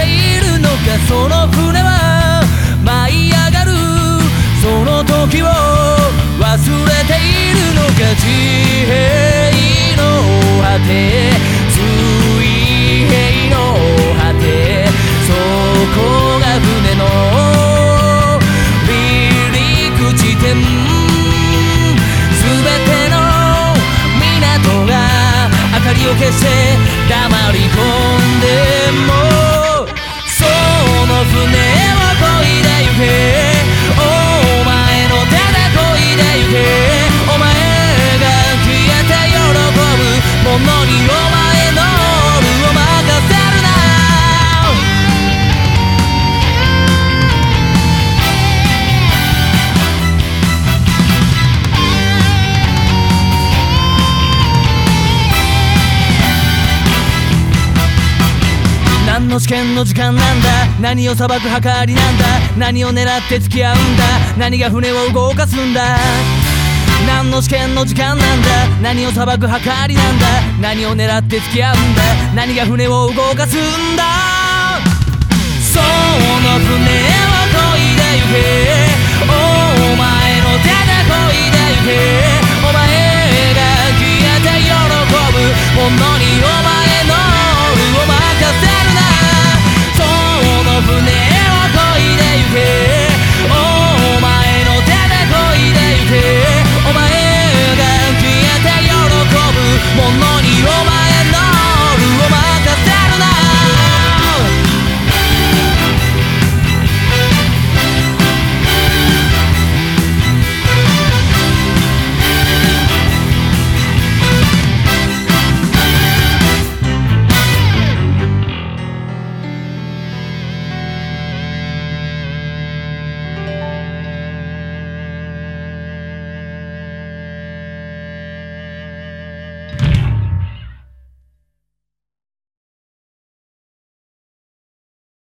ているのかその船は舞い上がるその時を忘れているのか地平の果て水平の果てそこが船の離陸地点すべての港が明かりを消して黙り込んでもの試験の時間なんだ？何を裁くはりなんだ？何を狙って付き合うんだ？何が船を動かすんだ？何の試験の時間なんだ？何を裁くはかりなんだ？何を狙って付き合うんだ？何が船を動かすんだ？その船をこいでゆけ。お前の手でこいでゆけ。お前が消えて喜ぶ。ものに